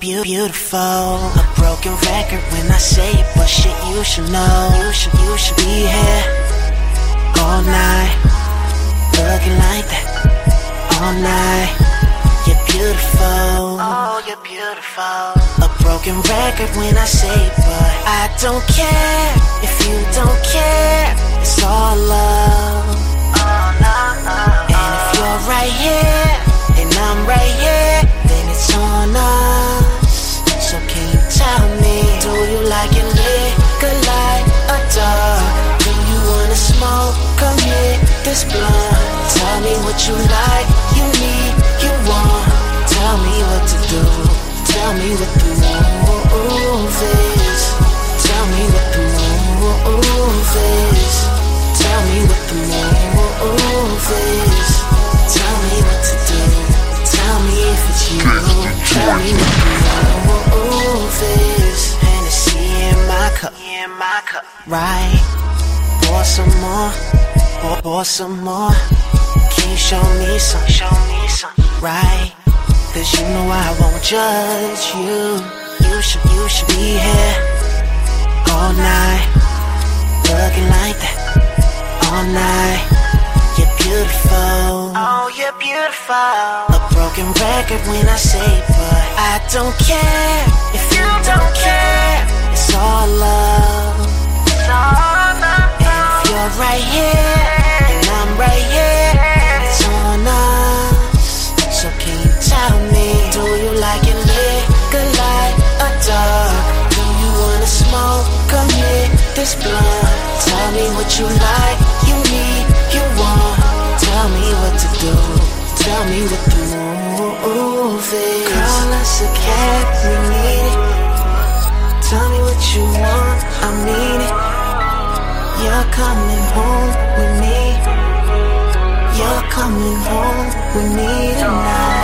beautiful, beautiful, beautiful. A broken record when I say it, but shit you should know. You should, you should be here all night, looking like that all night. You're beautiful. Oh, you're beautiful. A broken record when I say it, but I don't care this blunt. Tell me what you like, you need, you want. Tell me what to do. Tell me what the move is. Tell me what the move is. Tell me what the move is. Tell me what to do. Tell me if it's you. Tell me what the move is. Hennessy in my cup. In my cup. Right. Pour some more. Pour, pour some more. Can you show me some? Show me some. Right. Cause you know I won't judge you. You should, you should be here all night. Looking like that all night. You're beautiful. Oh, you're beautiful. A broken record when I say, but I don't care if you don't care. It's all love. And if you're right here this blunt. Tell me what you like, you need, you want. Tell me what to do. Tell me what the move is. Call us a cab, we need it. Tell me what you want, I mean it. You're coming home with me. You're coming home with me tonight.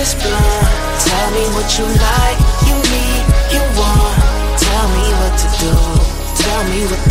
this blunt. Tell me what you like, you need, you want. Tell me what to do, tell me what